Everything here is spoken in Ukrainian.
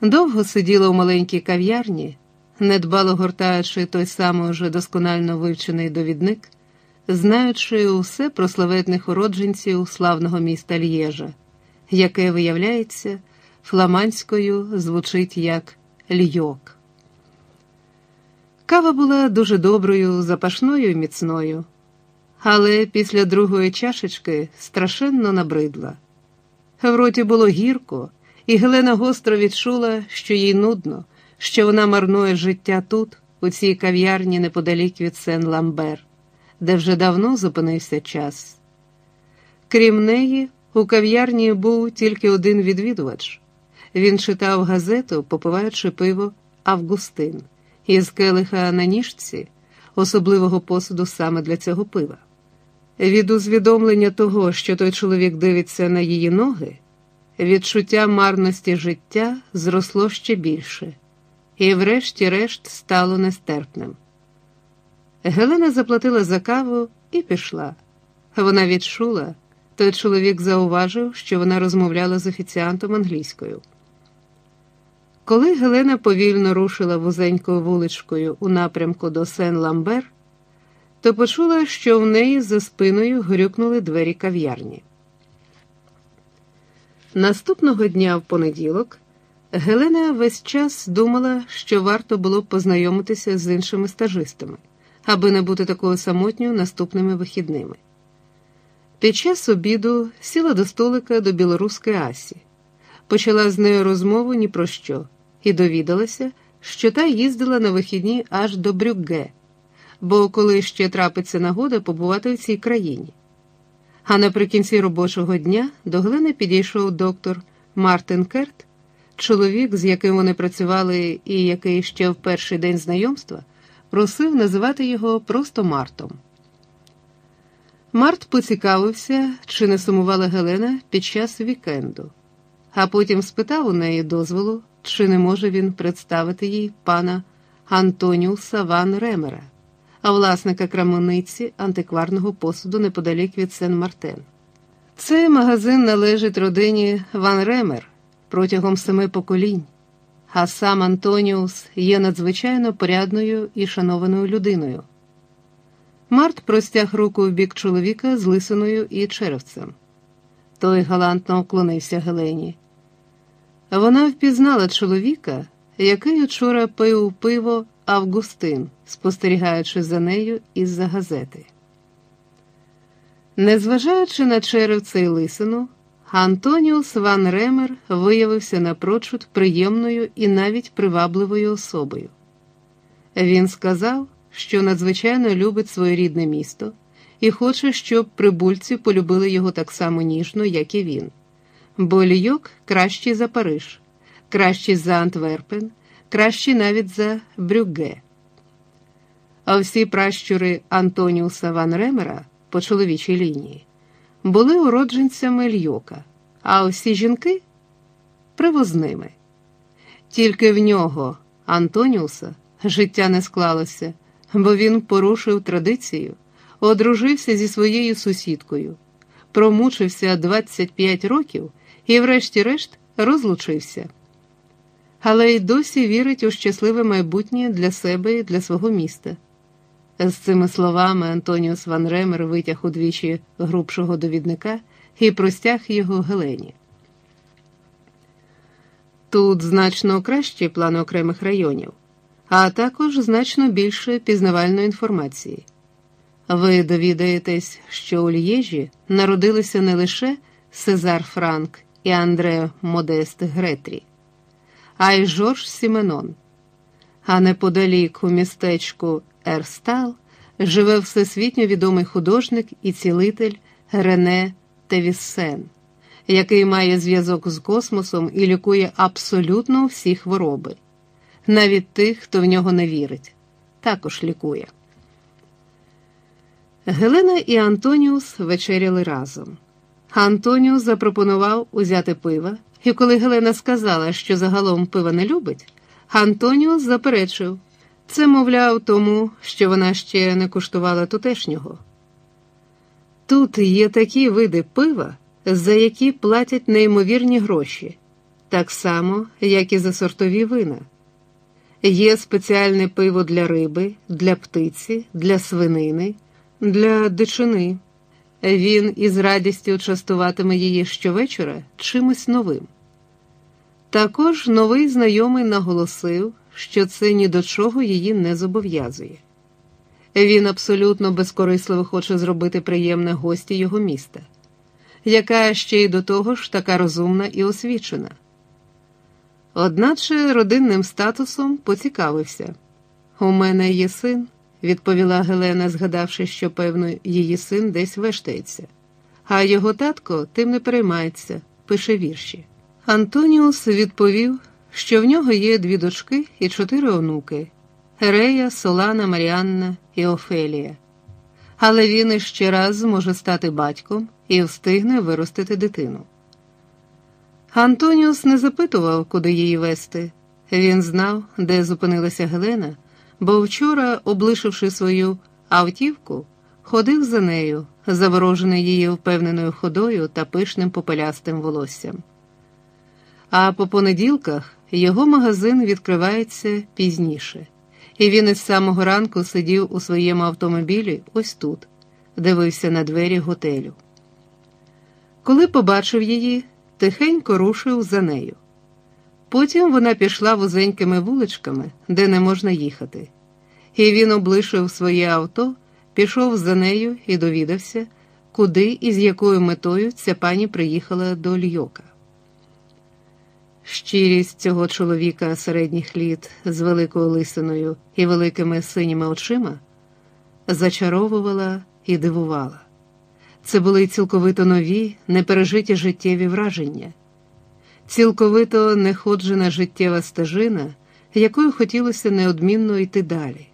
Довго сиділа у маленькій кав'ярні, недбало гортаючи той самий уже досконально вивчений довідник, знаючи усе про славетних уродженців славного міста Л'єжа, яке, виявляється, фламандською звучить як льйок. Кава була дуже доброю, запашною і міцною, але після другої чашечки страшенно набридла. В роті було гірко, і Гелена гостро відчула, що їй нудно, що вона марнує життя тут, у цій кав'ярні неподалік від Сен Ламбер, де вже давно зупинився час. Крім неї, у кав'ярні був тільки один відвідувач. Він читав газету, попиваючи пиво Августин із келиха на ніжці, особливого посуду саме для цього пива. Від узвідомлення того, що той чоловік дивиться на її ноги, відчуття марності життя зросло ще більше, і, врешті-решт, стало нестерпним. Гелена заплатила за каву і пішла. Вона відчула, той чоловік зауважив, що вона розмовляла з офіціантом англійською. Коли Гелена повільно рушила вузенькою вуличкою у напрямку до Сен Ламбер, то почула, що в неї за спиною грюкнули двері кав'ярні. Наступного дня в понеділок Гелена весь час думала, що варто було б познайомитися з іншими стажистами, аби не бути такою самотньою наступними вихідними. Під час обіду сіла до столика до білоруської Асі, почала з нею розмову ні про що і довідалася, що та їздила на вихідні аж до Брюгге, бо коли ще трапиться нагода побувати в цій країні. А наприкінці робочого дня до Глени підійшов доктор Мартин Керт, чоловік, з яким вони працювали і який ще в перший день знайомства, просив називати його просто Мартом. Март поцікавився, чи не сумувала Гелена під час вікенду, а потім спитав у неї дозволу, чи не може він представити їй пана Антоніуса Ван Ремера а власника крамниці антикварного посуду неподалік від Сен Мартен. Цей магазин належить родині Ван Ремер протягом семи поколінь, а сам Антоніус є надзвичайно порядною і шанованою людиною. Март простяг руку в бік чоловіка з лисиною і черевцем. Той галантно уклонився Гелені. Вона впізнала чоловіка, який учора пив пиво Августин, спостерігаючи за нею із-за газети. Незважаючи на черевце і лисину, Антоніус Ван Ремер виявився напрочуд приємною і навіть привабливою особою. Він сказав, що надзвичайно любить своє рідне місто і хоче, щоб прибульці полюбили його так само ніжно, як і він, бо Лійок кращий за Париж, кращий за Антверпен кращі навіть за Брюгге. А всі пращури Антоніуса Ван Ремера по чоловічій лінії були уродженцями Льока, а всі жінки привозними. Тільки в нього, Антоніуса, життя не склалося, бо він порушив традицію, одружився зі своєю сусідкою, промучився 25 років і, врешті-решт, розлучився але й досі вірить у щасливе майбутнє для себе і для свого міста. З цими словами Антоніус Ван Ремер витяг удвічі грубшого довідника і простяг його Гелені. Тут значно кращі плани окремих районів, а також значно більше пізнавальної інформації. Ви довідаєтесь, що у Лєжі народилися не лише Сезар Франк і Андре Модест Гретрі а й Жорж Сіменон. А неподалік у містечку Ерстал живе всесвітньо відомий художник і цілитель Рене Тевіссен, який має зв'язок з космосом і лікує абсолютно всі хвороби, навіть тих, хто в нього не вірить, також лікує. Гелена і Антоніус вечеряли разом. Антоніус запропонував узяти пива, і коли Гелена сказала, що загалом пива не любить, Антоніус заперечив це, мовляв, тому, що вона ще не куштувала тутешнього. Тут є такі види пива, за які платять неймовірні гроші, так само, як і за сортові вина. Є спеціальне пиво для риби, для птиці, для свинини, для дичини. Він із радістю частуватиме її щовечора чимось новим. Також новий знайомий наголосив, що це ні до чого її не зобов'язує. Він абсолютно безкорисливо хоче зробити приємне гості його міста, яка ще й до того ж така розумна і освічена. Одначе родинним статусом поцікавився. У мене є син, відповіла Гелена, згадавши, що, певно, її син десь вештається, а його татко тим не переймається, пише вірші. Антоніус відповів, що в нього є дві дочки і чотири онуки Рея, Солана, Маріанна і Офелія. Але він іще раз зможе стати батьком і встигне виростити дитину. Антоніус не запитував, куди її вести. Він знав, де зупинилася Гелена, бо вчора, облишивши свою автівку, ходив за нею, заворожений її впевненою ходою та пишним попелястим волоссям. А по понеділках його магазин відкривається пізніше, і він із самого ранку сидів у своєму автомобілі ось тут, дивився на двері готелю. Коли побачив її, тихенько рушив за нею. Потім вона пішла вузенькими вуличками, де не можна їхати, і він облишив своє авто, пішов за нею і довідався, куди і з якою метою ця пані приїхала до Льйока. Щирість цього чоловіка середніх літ з великою лисиною і великими синіми очима зачаровувала і дивувала. Це були цілковито нові, непережиті життєві враження, цілковито неходжена життєва стежина, якою хотілося неодмінно йти далі.